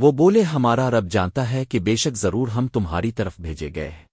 وہ بولے ہمارا رب جانتا ہے کہ بے شک ضرور ہم تمہاری طرف بھیجے گئے ہیں۔